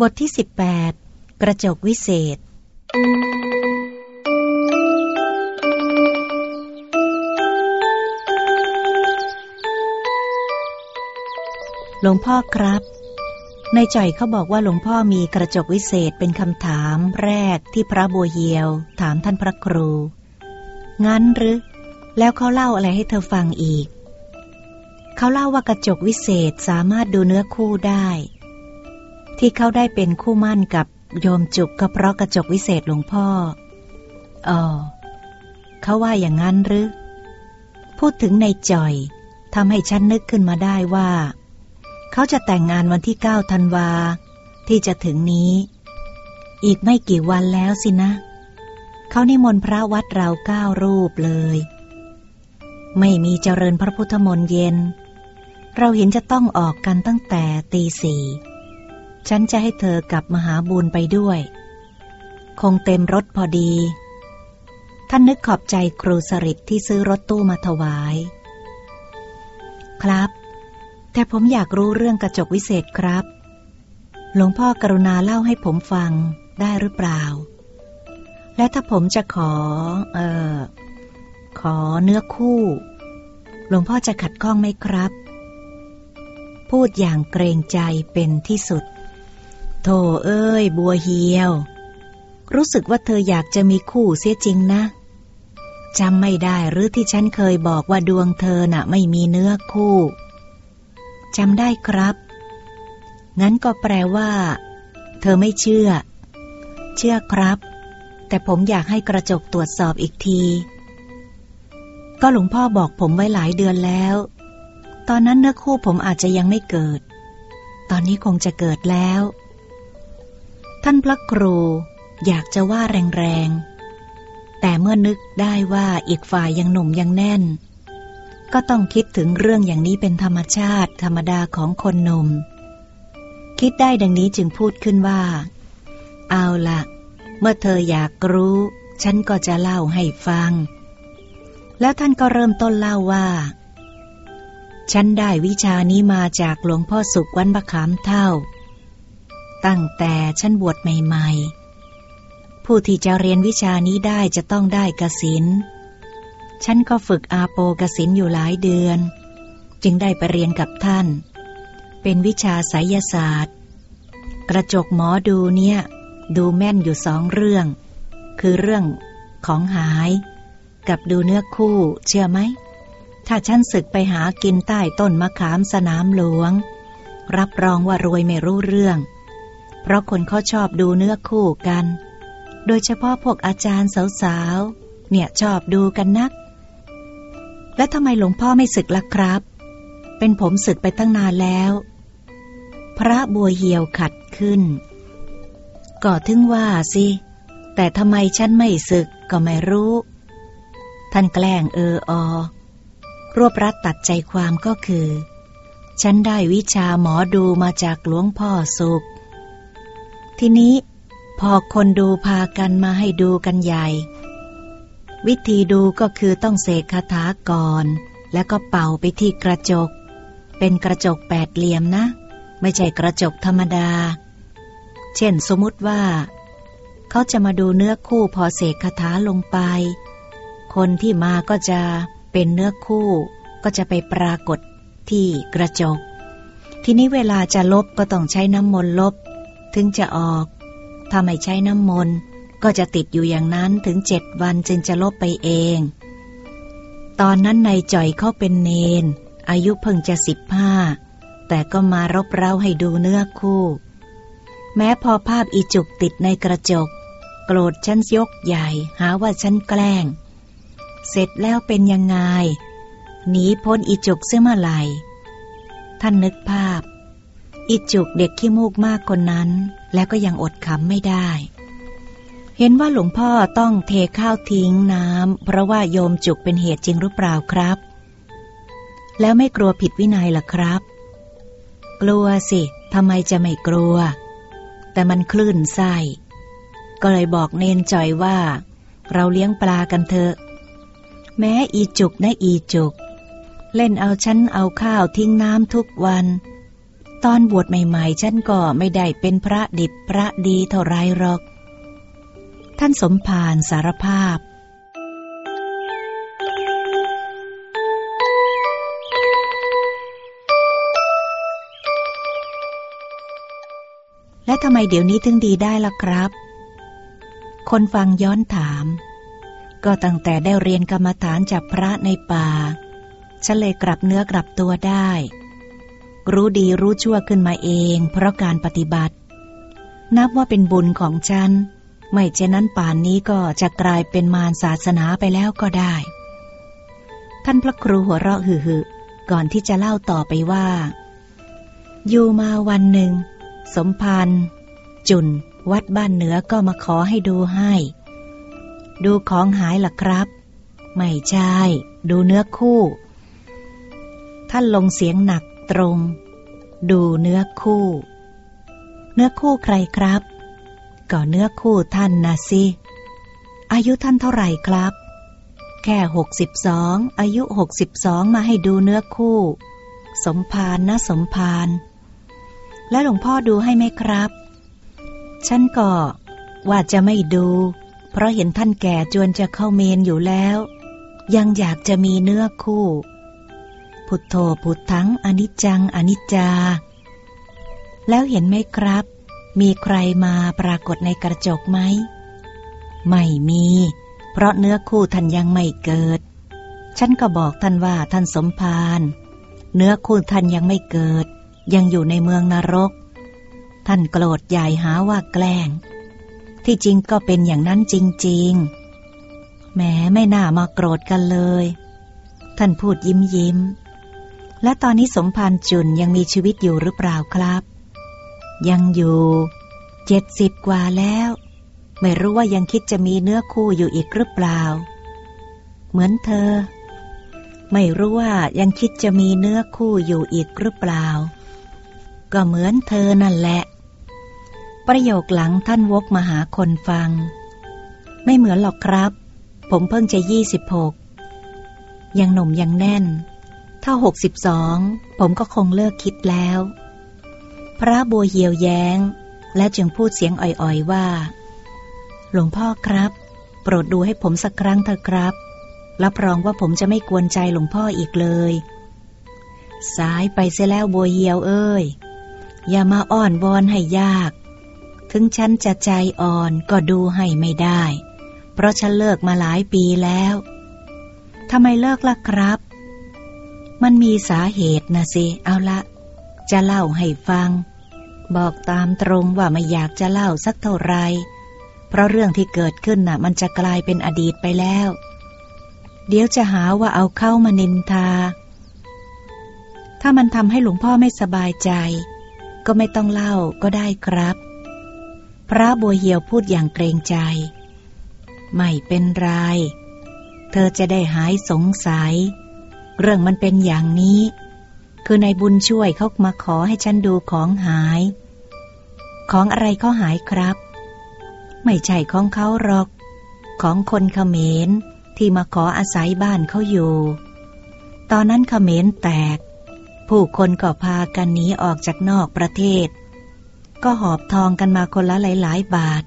บทที่ 18 กระจกวิเศษ หลวงพ่อครับ ในจ่อยเขาบอกว่าหลวงพ่อมีกระจกวิเศษเป็นคำถามแรกที่พระบัวเฮียว ถามท่านพระครู งั้นหรือ แล้วเขาเล่าอะไรให้เธอฟังอีก เขาเล่าว่ากระจกวิเศษสามารถดูเนื้อคู่ได้ ที่เขาได้เป็นคู่มั่นกับโยมจุกก็เพราะกระจกวิเศษหลวงพ่ออ๋อเขาว่าอย่างนั้นหรือ พูดถึงในจ่อยทำให้ฉันนึกขึ้นมาได้ว่า เขาจะแต่งงานวันที่เก้าธันวา ที่จะถึงนี้ อีกไม่กี่วันแล้วสินะ เขานิมนต์พระวัดเราเก้ารูปเลย ไม่มีเจริญพระพุทธมนต์เย็น เราเห็นจะต้องออกกันตั้งแต่ตีสี่ ฉันจะให้เธอกลับมหาบุญไปด้วย คงเต็มรถพอดี ท่านนึกขอบใจครูสริตที่ซื้อรถตู้มาถวาย ครับ แต่ผมอยากรู้เรื่องกระจกวิเศษครับ หลวงพ่อกรุณาเล่าให้ผมฟังได้หรือเปล่า และถ้าผมจะขอ เอ่อ ขอเนื้อคู่ หลวงพ่อจะขัดข้องไหมครับ พูดอย่างเกรงใจเป็นที่สุด โธ่เอ้ย บัวเหียว รู้สึกว่าเธออยากจะมีคู่เสียจริงนะจำไม่ได้หรือที่ฉันเคยบอกว่าดวงเธอน่ะไม่มีเนื้อคู่จำได้ครับ งั้นก็แปลว่า เธอไม่เชื่อ เชื่อครับ แต่ผมอยากให้กระจกตรวจสอบอีกที ก็หลวงพ่อบอกผมไว้หลายเดือนแล้ว ตอนนั้นเนื้อคู่ผมอาจจะยังไม่เกิด ตอนนี้คงจะเกิดแล้ว ท่านพระครูอยากจะว่าแรงๆ แต่เมื่อนึกได้ว่าอีกฝ่ายยังหนุ่มยังแน่น ก็ต้องคิดถึงเรื่องอย่างนี้เป็นธรรมชาติธรรมดาของคนหนุ่ม คิดได้ดังนี้จึงพูดขึ้นว่า เอาละเมื่อเธออยากรู้ ฉันก็จะเล่าให้ฟัง แล้วท่านก็เริ่มต้นเล่าว่า ฉันได้วิชานี้มาจากหลวงพ่อสุขวันบะขามเท่า ตั้งแต่ฉันบวชใหม่ๆ ผู้ที่จะเรียนวิชานี้ได้จะต้องได้กสินฉันก็ฝึกอาโปกสินอยู่หลายเดือน จึงได้ไปเรียนกับท่าน เป็นวิชาไสยศาสตร์ กระจกหมอดูเนี่ย ดูแม่นอยู่สองเรื่อง คือเรื่องของหาย กับดูเนื้อคู่ เชื่อไหม ถ้าฉันศึกไปหากินใต้ต้นมะขามสนามหลวง รับรองว่ารวยไม่รู้เรื่อง เพราะคนเขาชอบดูเนื้อคู่กัน โดยเฉพาะพวกอาจารย์สาวๆ เนี่ยชอบดูกันนัก และทำไมหลวงพ่อไม่ศึกล่ะครับ เป็นผมศึกไปตั้งนานแล้ว พระบัวเหี่ยวขัดขึ้น ก็ถึงว่าสิ แต่ทำไมฉันไม่ศึกก็ไม่รู้ ท่านแกล้งเอออรวบรัดตัดใจความก็คือ ฉันได้วิชาหมอดูมาจากหลวงพ่อสุข ทีนี้พอคนดูพากันมาให้ดูกันใหญ่ วิธีดูก็คือต้องเสกคาถาก่อน แล้วก็เป่าไปที่กระจก เป็นกระจกแปดเหลี่ยมนะ ไม่ใช่กระจกธรรมดา เช่นสมมุติว่า เขาจะมาดูเนื้อคู่พอเสกคาถาลงไป คนที่มาก็จะเป็นเนื้อคู่ก็จะไปปรากฏที่กระจก ทีนี้เวลาจะลบก็ต้องใช้น้ำมนต์ลบ ถึงจะออก ถ้าไม่ใช้น้ำมนต์ก็จะติดอยู่อย่างนั้นถึงเจ็ดวันจึงจะลบไปเอง ตอนนั้นนายจ่อยเขาเป็นเนน อายุเพิ่งจะสิบห้าแต่ก็มารบเร้าให้ดูเนื้อคู่ แม้พอภาพอีจุกติดในกระจก โกรธฉันยกใหญ่ หาว่าฉันแกล้ง เสร็จแล้วเป็นยังไงหนีพ้นอีจุกเสียเมื่อไหร่ท่านนึกภาพ อีจุกเด็กขี้มูกมากคนนั้น แล้วก็ยังอดขำไม่ได้ เห็นว่าหลวงพ่อต้องเทข้าวทิ้งน้ำเพราะว่าโยมจุกเป็นเหตุจริงหรือเปล่าครับ แล้วไม่กลัวผิดวินัยหรอครับ กลัวสิทำไมจะไม่กลัว แต่มันคลื่นไส้ก็เลยบอกเนนจอยว่า เราเลี้ยงปลากันเถอะ แม้อีจุกนะอีจุก เล่นเอาฉันเอาข้าวทิ้งน้ำทุกวัน ตอนบวชใหม่ๆ ฉันก็ไม่ได้เป็นพระดิบพระดีเท่าไรหรอก ท่านสมภารสารภาพ และทำไมเดี๋ยวนี้ถึงดีได้ล่ะครับ คนฟังย้อนถาม ก็ตั้งแต่ได้เรียนกรรมฐานจากพระในป่า ฉันเลยกลับเนื้อกลับตัวได้ รู้ดีรู้ชั่วขึ้นมาเอง เพราะการปฏิบัติ นับว่าเป็นบุญของฉัน ไม่เช่นนั้นป่านนี้ก็จะกลายเป็นมารศาสนาไปแล้วก็ได้ ท่านพระครูหัวเราะหึ่ก่อนที่จะเล่าต่อไปว่า อยู่มาวันหนึ่ง สมพันธ์จุนวัดบ้านเหนือก็มาขอให้ดูให้ ดูของหายล่ะครับ ไม่ใช่ ดูเนื้อคู่ ท่านลงเสียงหนัก ตรง ดูเนื้อคู่ เนื้อคู่ใครครับ ก็เนื้อคู่ท่านนะสิ อายุท่านเท่าไหร่ครับ แค่หกสิบสองอายุหกสิบสองมาให้ดูเนื้อคู่ สมพานนะสมพาน และหลวงพ่อดูให้ไหมครับ ฉันก็ว่าจะไม่ดู เพราะเห็นท่านแก่จวนจะเข้าเมนอยู่แล้ว ยังอยากจะมีเนื้อคู่ พุทโธพุทธังอนิจจังอนิจจา แล้วเห็นไหมครับ มีใครมาปรากฏในกระจกไหม ไม่มี เพราะเนื้อคู่ท่านยังไม่เกิด ฉันก็บอกท่านว่าท่านสมภารเนื้อคู่ท่านยังไม่เกิด ยังอยู่ในเมืองนรก ท่านโกรธใหญ่หาว่าแกล้ง ที่จริงก็เป็นอย่างนั้นจริง ๆแม้ไม่น่ามาโกรธกันเลย ท่านพูดยิ้มยิ้ม และตอนนี้สมภารจุนยังมีชีวิตอยู่หรือเปล่าครับ ยังอยู่เจ็ดสิบกว่าแล้ว ไม่รู้ว่ายังคิดจะมีเนื้อคู่อยู่อีกหรือเปล่า เหมือนเธอ ไม่รู้ว่ายังคิดจะมีเนื้อคู่อยู่อีกหรือเปล่า ก็เหมือนเธอนั่นแหละ ประโยคหลังท่านวกมาหาคนฟัง ไม่เหมือนหรอกครับ ผมเพิ่งจะยี่สิบหกยังหนุ่มยังแน่น ถ้าหกสิบสองผมก็คงเลิกคิดแล้ว พระบัวเหียวแย้ง และจึงพูดเสียงอ่อยๆว่า หลวงพ่อครับ โปรดดูให้ผมสักครั้งเถอะครับรับรองว่าผมจะไม่กวนใจหลวงพ่ออีกเลย สายไปเสียแล้วบัวเหียวเอ้ย อย่ามาอ้อนวอนให้ยาก ถึงฉันจะใจอ่อนก็ดูให้ไม่ได้ เพราะฉันเลิกมาหลายปีแล้วทำไมเลิกล่ะครับ มันมีสาเหตุนะสิ เอาละ จะเล่าให้ฟัง บอกตามตรงว่าไม่อยากจะเล่าสักเท่าไร เพราะเรื่องที่เกิดขึ้นน่ะ มันจะกลายเป็นอดีตไปแล้ว เดี๋ยวจะหาว่าเอาเข้ามานินทา ถ้ามันทำให้หลวงพ่อไม่สบายใจ ก็ไม่ต้องเล่าก็ได้ครับ พระบัวเหี่ยวพูดอย่างเกรงใจ ไม่เป็นไร เธอจะได้หายสงสัย เรื่องมันเป็นอย่างนี้ คือในบุญช่วยเขามาขอให้ฉันดูของหาย ของอะไรเขาหายครับ ไม่ใช่ของเขาหรอก ของคนเขมรที่มาขออาศัยบ้านเขาอยู่ ตอนนั้นเขมรแตก ผู้คนก็พากันหนีออกจากนอกประเทศ ก็หอบทองกันมาคนละหลาย ๆ บาท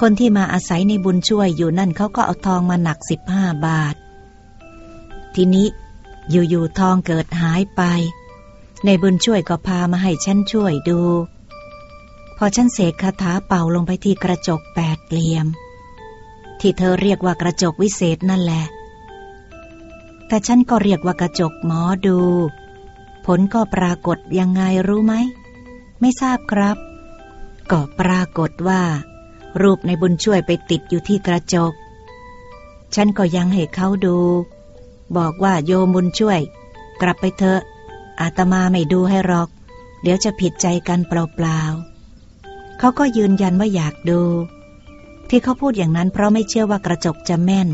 คนที่มาอาศัยในบุญช่วยอยู่นั่นเขาก็เอาทองมาหนักสิบห้าบาท ทีนี้อยู่ๆทองเกิดหายไป ในบุญช่วยก็พามาให้ฉันช่วยดู พอฉันเสกคาถาเป่าลงไปที่กระจกแปดเหลี่ยม ที่เธอเรียกว่ากระจกวิเศษนั่นแหละ แต่ฉันก็เรียกว่ากระจกหมอดู ผลก็ปรากฏยังไงรู้ไหม ไม่ทราบครับ ก็ปรากฏว่า รูปในบุญช่วยไปติดอยู่ที่กระจก ฉันก็ยังให้เขาดู บอกว่าโยมบุญช่วย กลับไปเถอะ อาตมาไม่ดูให้หรอก เดี๋ยวจะผิดใจกันเปล่าๆเขาก็ยืนยันว่าอยากดู ที่เขาพูดอย่างนั้นเพราะไม่เชื่อว่ากระจกจะแม่น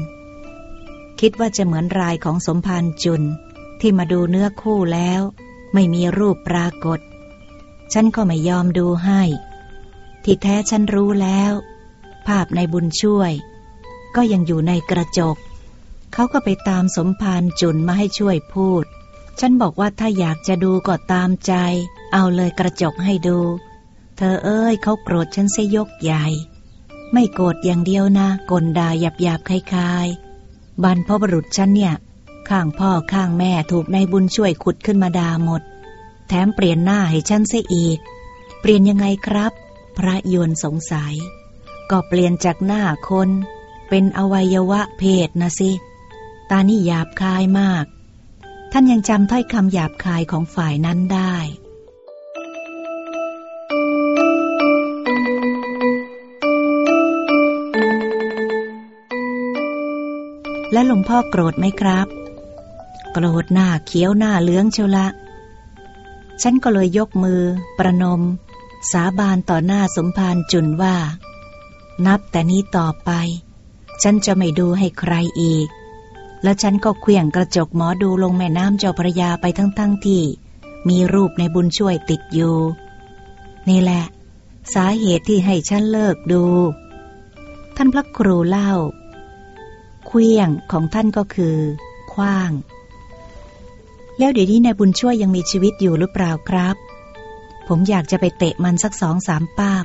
คิดว่าจะเหมือนรายของสมภารจุน ที่มาดูเนื้อคู่แล้ว ไม่มีรูปปรากฏ ฉันก็ไม่ยอมดูให้ ที่แท้ฉันรู้แล้ว ภาพในบุญช่วย ก็ยังอยู่ในกระจก เขาก็ไปตามสมภารจุนมาให้ช่วยพูด ฉันบอกว่าถ้าอยากจะดูก็ตามใจ เอาเลยกระจกให้ดู เธอเอ้ยเขาโกรธฉันเสยกใหญ่ ไม่โกรธอย่างเดียวนะกลดาหยาบหยาบคลายๆบรรพบุรุษฉันเนี่ย ข้างพ่อข้างแม่ถูกนายบุญช่วยขุดขึ้นมาด่าหมด แถมเปลี่ยนหน้าให้ฉันเสียอีก เปลี่ยนยังไงครับ พระยวนสงสัย ก็เปลี่ยนจากหน้าคน เป็นอวัยวะเพศนะสิ ตานี่หยาบคายมาก ท่านยังจำถ้อยคำหยาบคายของฝ่ายนั้นได้ และหลวงพ่อโกรธไหมครับ โกรธหน้าเขียวหน้าเลืองเชียวละ ฉันก็เลยยกมือ ประนม สาบานต่อหน้าสมภารจุนว่า นับแต่นี้ต่อไป ฉันจะไม่ดูให้ใครอีก แล้วฉันก็เคลี่ยงกระจกหมอดูลงแม่น้ำเจ้าพระยาไปทั้งๆทที่ มีรูปในบุญช่วยติดอยู่ นี่แหละ สาเหตุที่ให้ฉันเลิกดู ท่านพระครูเล่าเคลี่ยงของท่านก็คือคว้าง แล้วเดี๋ยวนี้นายบุญช่วยยังมีชีวิตอยู่หรือเปล่าครับ ผมอยากจะไปเตะมันสักสองสามป้าบ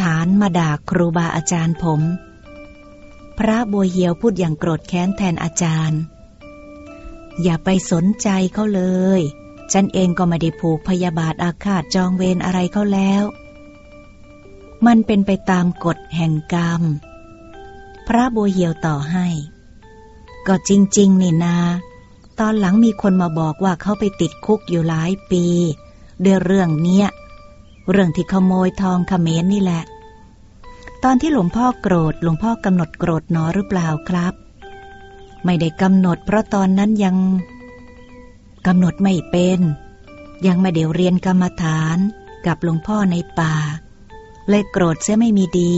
ฐานมาด่าครูบาอาจารย์ผม ระบัวเหียวพูดอย่างโกรธแค้นแทนอาจารย์ อย่าไปสนใจเขาเลย ฉันเองก็ไม่ได้ผูกพยาบาทอาฆาตจองเวรอะไรเขาแล้ว มันเป็นไปตามกฎแห่งกรรม พระบัวเหียวต่อให้ ก็จริง ๆ นี่นา ตอนหลังมีคนมาบอกว่าเขาไปติดคุกอยู่หลายปี ด้วยเรื่องเนี้ย เรื่องที่ขโมยทองขเขมรนี่แหละ ตอนที่หลวงพ่อโกรธหลวงพ่อกำหนดโกรธหนอหรือเปล่าครับ ไม่ได้กำหนด เพราะตอนนั้นยังกำหนดไม่เป็น ยังไม่เดี๋ยวเรียนกรรมฐานกับหลวงพ่อในป่า เลยโกรธเสียไม่มีดี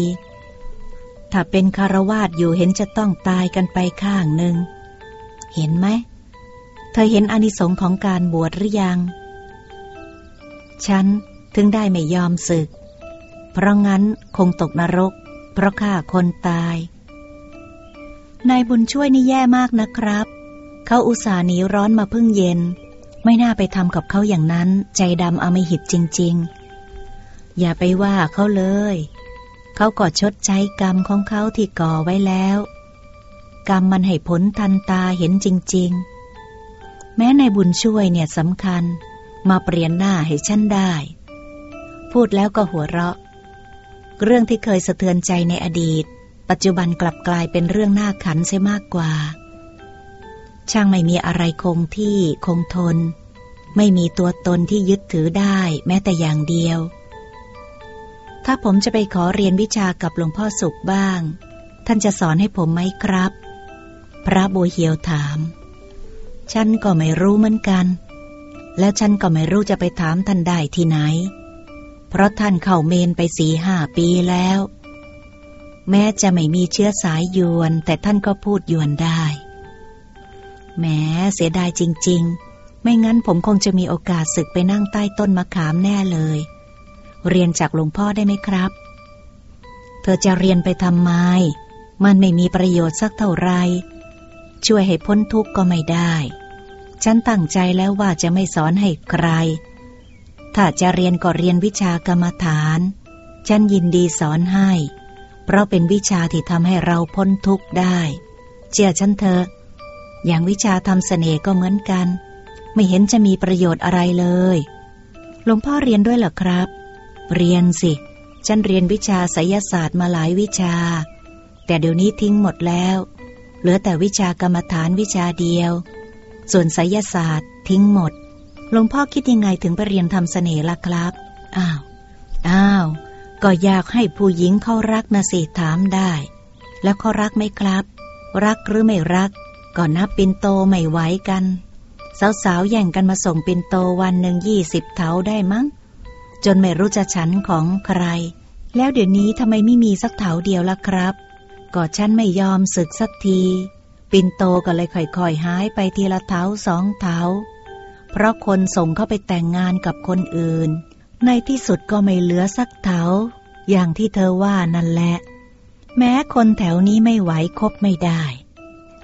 ถ้าเป็นคารวาสอยู่เห็นจะต้องตายกันไปข้างหนึ่ง เห็นไหม เธอเห็นอนิสงค์ของการบวชหรือยัง ฉันถึงได้ไม่ยอมศึก เพราะงั้นคงตกนรก เพราะฆ่าคนตาย นายบุญช่วยนี่แย่มากนะครับ เขาอุตส่าห์หนีร้อนมาพึ่งเย็น ไม่น่าไปทำกับเขาอย่างนั้น ใจดำอมหิตจริง ๆ อย่าไปว่าเขาเลย เขาก็ชดใช้กรรมของเขาที่ก่อไว้แล้ว กรรมมันให้ผลทันตาเห็นจริง ๆ แม้ในบุญช่วยเนี่ยสำคัญ มาเปลี่ยนหน้าให้ฉันได้ พูดแล้วก็หัวเราะ เรื่องที่เคยสะเทือนใจในอดีต ปัจจุบันกลับกลายเป็นเรื่องน่าขันเสียมากกว่า ช่างไม่มีอะไรคงที่คงทน ไม่มีตัวตนที่ยึดถือได้แม้แต่อย่างเดียว ถ้าผมจะไปขอเรียนวิชากับหลวงพ่อสุขบ้าง ท่านจะสอนให้ผมไหมครับ พระบัวเหียวถาม ฉันก็ไม่รู้เหมือนกัน แล้วฉันก็ไม่รู้จะไปถามท่านได้ที่ไหน เพราะท่านเข้าเมนไปสี่ห้าปีแล้ว แม้จะไม่มีเชื้อสายยวน แต่ท่านก็พูดยวนได้ แม้เสียดายจริง ๆ ไม่งั้นผมคงจะมีโอกาสศึกไปนั่งใต้ต้นมะขามแน่เลย เรียนจากหลวงพ่อได้ไหมครับ เธอจะเรียนไปทำไม มันไม่มีประโยชน์สักเท่าไร ช่วยให้พ้นทุกข์ก็ไม่ได้ ฉันตั้งใจแล้วว่าจะไม่สอนให้ใคร ถ้าจะเรียนก็เรียนวิชากรรมฐาน ฉันยินดีสอนให้ เพราะเป็นวิชาที่ทำให้เราพ้นทุกข์ได้ เชื่อฉันเถอะ อย่างวิชาทำเสน่ห์ก็เหมือนกัน ไม่เห็นจะมีประโยชน์อะไรเลย หลวงพ่อเรียนด้วยเหรอครับ เรียนสิ ฉันเรียนวิชาไสยศาสตร์มาหลายวิชา แต่เดี๋ยวนี้ทิ้งหมดแล้ว เหลือแต่วิชากรรมฐานวิชาเดียว ส่วนไสยศาสตร์ทิ้งหมด หลวงพ่อคิดยังไงถึงไปเรียนทำเสน่ห์ล่ะครับ อ้าว อ้าว ก็อยากให้ผู้หญิงเขารักนะสิถามได้ แล้วเขารักไหมครับ รักหรือไม่รัก ก็นับปินโตไม่ไหวกัน สาวๆแย่งกันมาส่งปินโตวันหนึ่งยี่สิบเท้าได้มั้ง จนไม่รู้จะฉันของใคร แล้วเดี๋ยวนี้ทำไมไม่มีสักเถาเดียวล่ะครับ ก็ฉันไม่ยอมศึกสักที ปินโตก็เลยค่อยๆหายไปทีละเท้าสองเท้า เพราะคนส่งเข้าไปแต่งงานกับคนอื่น ในที่สุดก็ไม่เหลือสักเท้าอย่างที่เธอว่านั่นแหละ แม้คนแถวนี้ไม่ไหวคบไม่ได้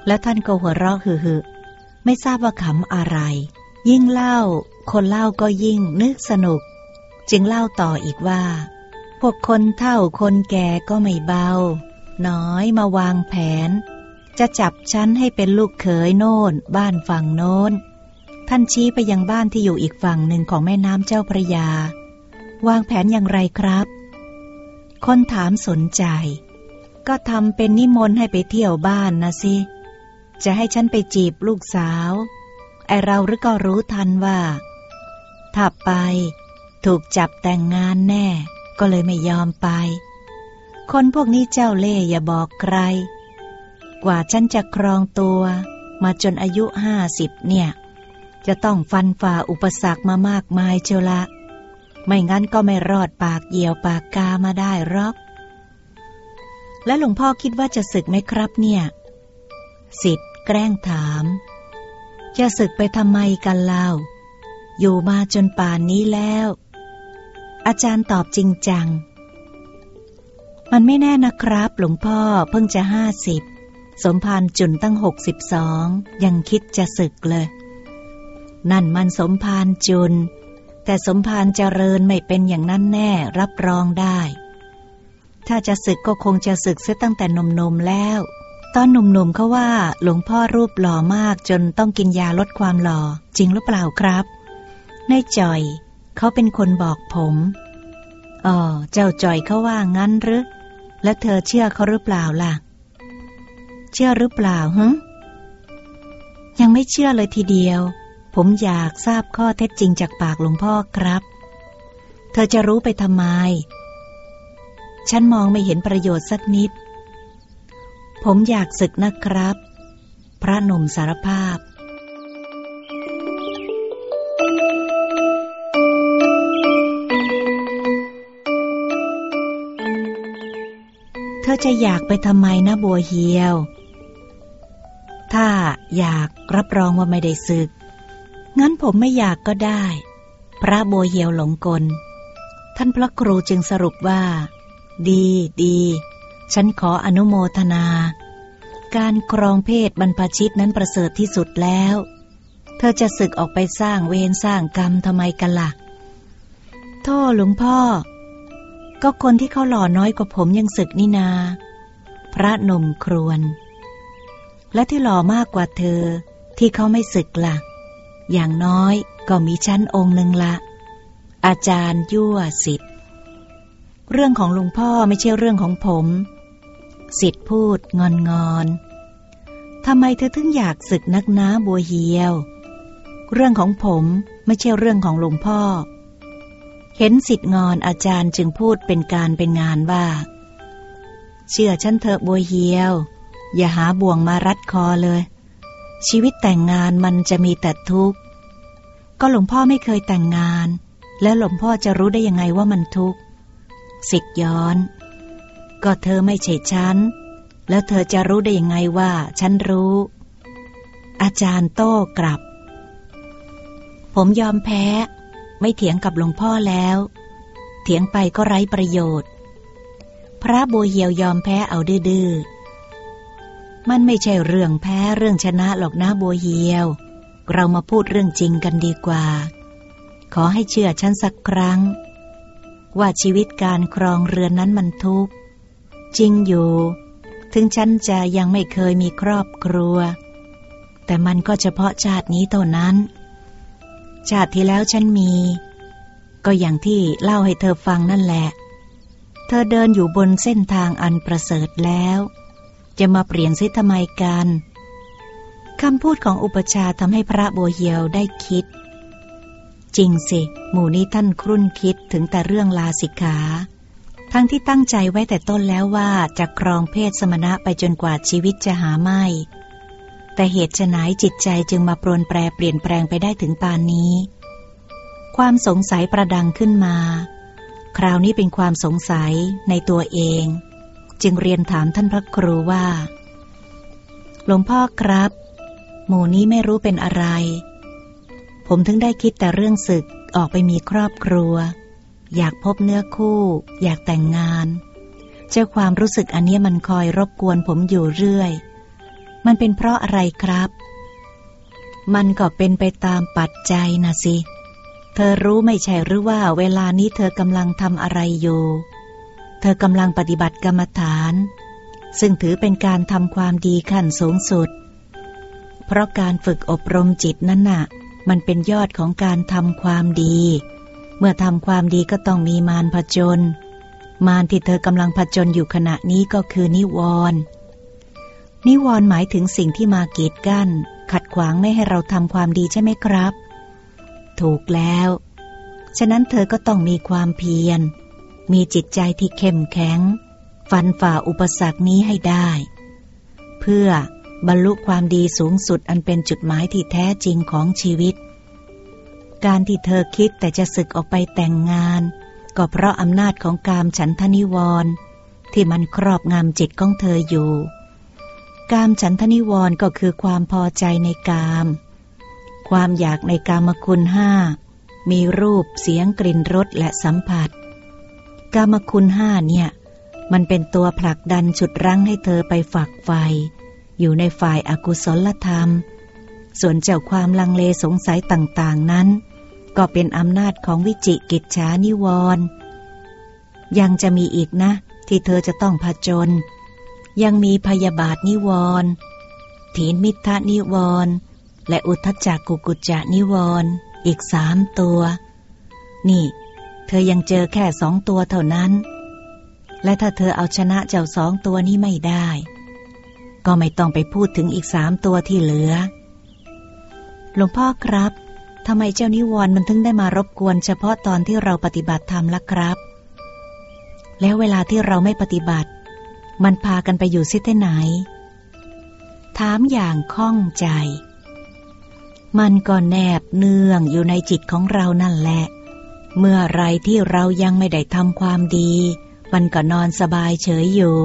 แล้วท่านก็หัวเราะหึ่ๆไม่ทราบว่าขำอะไร ยิ่งเล่า คนเล่าก็ยิ่งนึกสนุก จึงเล่าต่ออีกว่า พวกคนเฒ่าคนแก่ก็ไม่เบา น้อยมาวางแผน จะจับฉันให้เป็นลูกเขยโน่น บ้านฝั่งโน้น ท่านชี้ไปยังบ้านที่อยู่อีกฝั่งหนึ่งของแม่น้ำเจ้าพระยา วางแผนอย่างไรครับ คนถามสนใจ ก็ทำเป็นนิมนต์ให้ไปเที่ยวบ้านนะสิ จะให้ฉันไปจีบลูกสาว ไอเราหรือก็รู้ทันว่า ถ้าไปถูกจับแต่งงานแน่ ก็เลยไม่ยอมไป คนพวกนี้เจ้าเล่ห์อย่าบอกใคร กว่าฉันจะครองตัว มาจนอายุห้าสิบเนี่ย จะต้องฟันฝ่าอุปสรรคมามากมายเชียวละ ไม่งั้นก็ไม่รอดปากเหี่ยวปากกามาได้หรอก และหลวงพ่อคิดว่าจะศึกไหมครับเนี่ยสิทธิ์แกล้งถาม จะศึกไปทำไมกันเล่า อยู่มาจนป่านนี้แล้ว อาจารย์ตอบจริงจัง มันไม่แน่นะครับ หลวงพ่อเพิ่งจะห้าสิบสมภารจุนตั้งหกสิบสองยังคิดจะศึกเลย นั่นมันสมภารจุน แต่สมภารเจริญไม่เป็นอย่างนั้นแน่รับรองได้ ถ้าจะศึกก็คงจะศึกเสียตั้งแต่นมๆแล้ว ตอนหนุ่มๆเขาว่าหลวงพ่อรูปหล่อมากจนต้องกินยาลดความหล่อ จริงหรือเปล่าครับนายจ่อย เขาเป็นคนบอกผมอ๋อเจ้าจ่อยเขาว่างั้นหรือและเธอเชื่อเขาหรือเปล่าล่ะ เชื่อหรือเปล่าฮึยังไม่เชื่อเลยทีเดียว ผมอยากทราบข้อเท็จจริงจากปากหลวงพ่อครับ เธอจะรู้ไปทำไม ฉันมองไม่เห็นประโยชน์สักนิด ผมอยากศึกนะครับ พระนมสารภาพเธอจะอยากไปทำไมนะบัวเฮียว ถ้าอยากรับรองว่าไม่ได้ศึก งั้นผมไม่อยากก็ได้ พระบัวเฮียวหลงกล ท่านพระครูจึงสรุปว่า ดีดี ฉันขออนุโมทนา การครองเพศบรรพชิตนั้นประเสริฐที่สุดแล้ว เธอจะศึกออกไปสร้างเวรสร้างกรรมทำไมกันละ่ะ โทษหลวงพ่อ ก็คนที่เขาหล่อน้อยกว่าผมยังศึกนี่นา พระนมครวน และที่หล่อมากกว่าเธอที่เขาไม่ศึกละ่ะ อย่างน้อยก็มีชั้นองค์หนึ่งละ อาจารย์ยั่วสิทธิ์เรื่องของลวงพ่อไม่ใช่เรื่องของผม สิทธิ์พูดงอนงอนทำไมเธอถึงอยากศึกนักน้าบัวเฮียว เรื่องของผมไม่ใช่เรื่องของหลวงพ่อ เห็นสิทธิ์งอนอาจารย์จึงพูดเป็นการเป็นงานว่า เชื่อฉันเถอะบัวเฮียว อย่าหาบ่วงมารัดคอเลย ชีวิตแต่งงานมันจะมีแต่ทุกข์ ก็หลวงพ่อไม่เคยแต่งงาน แล้วหลวงพ่อจะรู้ได้ยังไงว่ามันทุกข์สิทธิ์ย้อน ก็เธอไม่ใช่ฉัน แล้วเธอจะรู้ได้ยังไงว่าฉันรู้ อาจารย์โต้กลับ ผมยอมแพ้ ไม่เถียงกับหลวงพ่อแล้ว เถียงไปก็ไร้ประโยชน์ พระบัวเหียวยอมแพ้เอาดื้อ มันไม่ใช่เรื่องแพ้เรื่องชนะหรอกนะบัวเหียว เรามาพูดเรื่องจริงกันดีกว่า ขอให้เชื่อฉันสักครั้ง ว่าชีวิตการครองเรือนนั้นมันทุกข์ จริงอยู่ ถึงฉันจะยังไม่เคยมีครอบครัว แต่มันก็เฉพาะชาตินี้เท่านั้น ชาติที่แล้วฉันมี ก็อย่างที่เล่าให้เธอฟังนั่นแหละ เธอเดินอยู่บนเส้นทางอันประเสริฐแล้ว จะมาเปลี่ยนซิทำไมกันคำพูดของอุปชาทำให้พระบัวเหียวได้คิด จริงสิ หมู่นี้ท่านครุ่นคิดถึงแต่เรื่องลาสิกขา ทั้งที่ตั้งใจไว้แต่ต้นแล้วว่าจะครองเพศสมณะไปจนกว่าชีวิตจะหาไม่ แต่เหตุไฉนจิตใจจึงมาปรนแปรเปลี่ยนแปลงไปได้ถึงปานนี้ ความสงสัยประดังขึ้นมา คราวนี้เป็นความสงสัยในตัวเอง จึงเรียนถามท่านพระครูว่า หลวงพ่อครับ หมู่นี้ไม่รู้เป็นอะไร ผมถึงได้คิดแต่เรื่องศึกออกไปมีครอบครัว อยากพบเนื้อคู่ อยากแต่งงาน เจ้าความรู้สึกอันนี้มันคอยรบกวนผมอยู่เรื่อย มันเป็นเพราะอะไรครับ มันก็เป็นไปตามปัจจัยนะสิ เธอรู้ไม่ใช่หรือว่าเวลานี้เธอกำลังทำอะไรอยู่ เธอกำลังปฏิบัติกรรมฐาน ซึ่งถือเป็นการทำความดีขั้นสูงสุด เพราะการฝึกอบรมจิตนั้นน่ะ มันเป็นยอดของการทำความดี เมื่อทำความดีก็ต้องมีมารผจญมารที่เธอกำลังผจญอยู่ขณะนี้ก็คือนิวรณ์นิวรณ์หมายถึงสิ่งที่มากีดกั้น ขัดขวางไม่ให้เราทำความดีใช่ไหมครับ ถูกแล้ว ฉะนั้นเธอก็ต้องมีความเพียร มีจิตใจที่เข้มแข็ง ฟันฝ่าอุปสรรคนี้ให้ได้ เพื่อบรรลุความดีสูงสุดอันเป็นจุดหมายที่แท้จริงของชีวิต การที่เธอคิดแต่จะศึกออกไปแต่งงาน ก็เพราะอำนาจของกามฉันทนิวรณ์ที่มันครอบงำจิตของเธออยู่ กามฉันทนิวรณ์ก็คือความพอใจในกาม ความอยากในกามคุณห้ามีรูปเสียงกลิ่นรสและสัมผัส กามคุณห้าเนี่ย มันเป็นตัวผลักดันฉุดรั้งให้เธอไปฝักไฟ อยู่ในฝ่ายอากุศลธรรม ส่วนเจ้าความลังเลสงสัยต่างๆนั้น ก็เป็นอำนาจของวิจิกิจฉานิวรณ์ยังจะมีอีกนะ ที่เธอจะต้องผจญยังมีพยาบาทนิวรณ์ถีนมิทะนิวรณ์และอุทจักกุกุจานิวรณ์อีกสามตัว นี่ เธอยังเจอแค่สองตัวเท่านั้น และถ้าเธอเอาชนะเจ้าสองตัวนี้ไม่ได้ ก็ไม่ต้องไปพูดถึงอีกสามตัวที่เหลือ หลวงพ่อครับทำไมเจ้านิวรณ์มันถึงได้มารบกวน เฉพาะตอนที่เราปฏิบัติธรรมล่ะครับ แล้วเวลาที่เราไม่ปฏิบัติ มันพากันไปอยู่ซิที่ไหน ถามอย่างข้องใจ มันก็แนบเนื่องอยู่ในจิตของเรานั่นแหละ เมื่อไรที่เรายังไม่ได้ทำความดี มันก็นอนสบายเฉยอยู่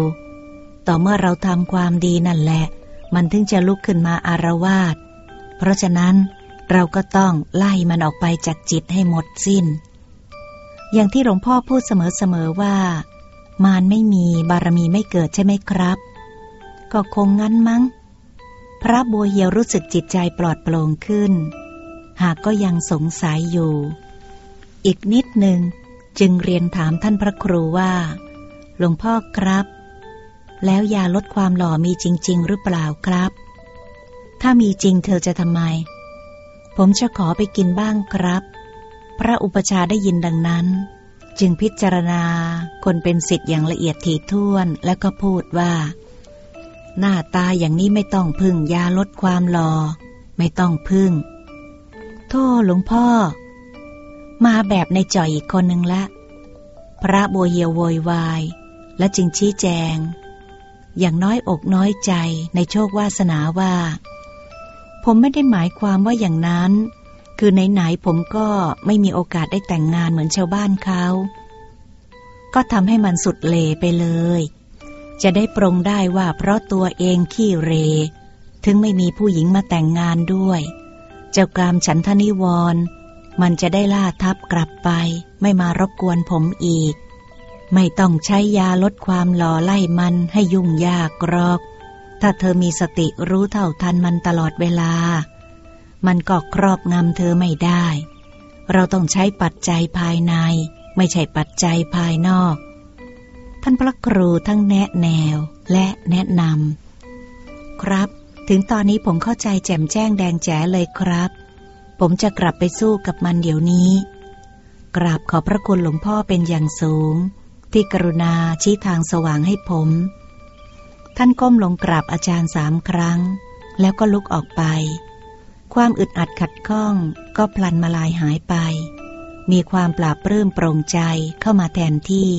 ต่อเมื่อเราทำความดีนั่นแหละ มันถึงจะลุกขึ้นมาอารวาสเพราะฉะนั้นเราก็ต้องไล่มันออกไปจากจิตให้หมดสิ้น อย่างที่หลวงพ่อพูดเสมอๆว่า มารไม่มีบารมีไม่เกิดใช่ไหมครับ ก็คงงั้นมั้ง พระบัวเหียวรู้สึกจิตใจปลอดโปร่งขึ้น หากก็ยังสงสัยอยู่ อีกนิดหนึ่งจึงเรียนถามท่านพระครูว่า หลวงพ่อครับ แล้วยาลดความหล่อมีจริง ๆ หรือเปล่าครับ ถ้ามีจริงเธอจะทำไม ผมจะขอไปกินบ้างครับ พระอุปชาได้ยินดังนั้น จึงพิจารณาคนเป็นสิทธิ์อย่างละเอียดถี่ถ้วนแล้วก็พูดว่า หน้าตาอย่างนี้ไม่ต้องพึ่งยาลดความหลอ่อไม่ต้องพึ่ง โทษหลวงพ่อ มาแบบในจ่อยอีกคนหนึ่งละ พระบัวเหียวโวยวาย และจึงชี้แจง อย่างน้อยอกน้อยใจในโชควาสนาว่า ผมไม่ได้หมายความว่าอย่างนั้น คือไหนๆผมก็ไม่มีโอกาสได้แต่งงานเหมือนชาวบ้านเขา ก็ทำให้มันสุดเลไปเลย จะได้ปรงได้ว่าเพราะตัวเองขี้เร ถึงไม่มีผู้หญิงมาแต่งงานด้วย เจ้ากรามฉันทนิวร มันจะได้ล่าทับกลับไป ไม่มารบกวนผมอีก ไม่ต้องใช้ยาลดความหล่อไล่มันให้ยุ่งยากกรอก ถ้าเธอมีสติรู้เท่าทันมันตลอดเวลา มันก็ครอบงำเธอไม่ได้ เราต้องใช้ปัจจัยภายใน ไม่ใช่ปัจจัยภายนอก ท่านพระครูทั้งแนะแนวและแนะนำครับ ถึงตอนนี้ผมเข้าใจแจ่มแจ้งแดงแจ๋เลยครับ ผมจะกลับไปสู้กับมันเดี๋ยวนี้ กราบขอพระคุณหลวงพ่อเป็นอย่างสูง ที่กรุณาชี้ทางสว่างให้ผม ท่านก้มลงกราบอาจารย์สามครั้ง แล้วก็ลุกออกไป ความอึดอัดขัดข้องก็พลันมาลายหายไป มีความปราบปลื้มโปร่งใจเข้ามาแทนที่